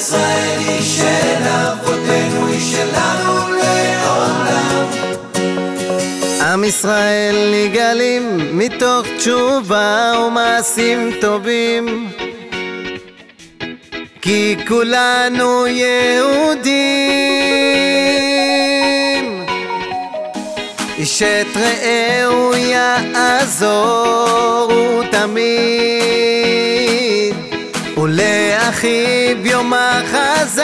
ישראל היא של אבותינו, היא שלנו לעולם. עם ישראל נגאלים מתוך תשובה ומעשים טובים. כי כולנו יהודים. איש את רעהו יעזור תמיד ולאחיו יאמר חזק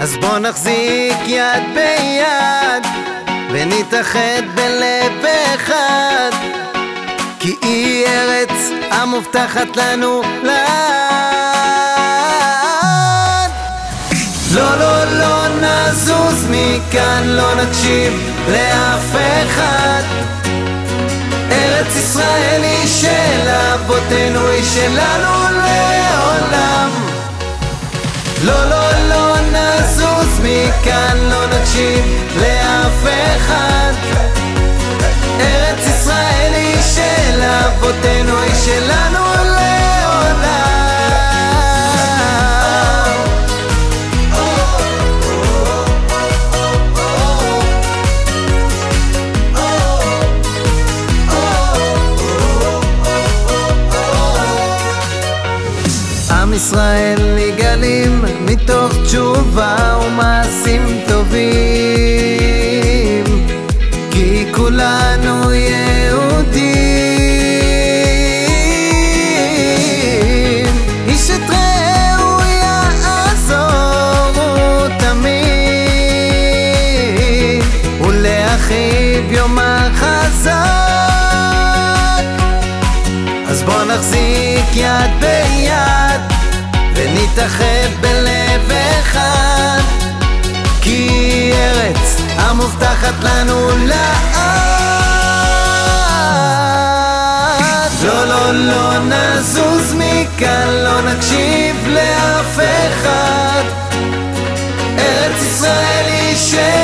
אז בוא נחזיק יד ביד ונתאחד בלב אחד. כי היא ארץ המובטחת לנו לעד לא, לא, לא נזוז מכאן, לא נקשיב לאף אחד ארץ ישראל היא של אבותינו, היא שלנו לעולם. לא, לא, לא נזוז מכאן, לא נקשיב ישראל נגאלים מתוך תשובה ומעשים טובים. כי כולנו יהודים. איש את רעהו יעזור תמיד. ולאחיו יאמר חזק אז בוא נחזיק יד ביד ונתאחד בלב אחד כי היא ארץ המובטחת לנו לאט לא לא לא נזוז מכאן לא נקשיב לאף אחד. ארץ ישראל היא של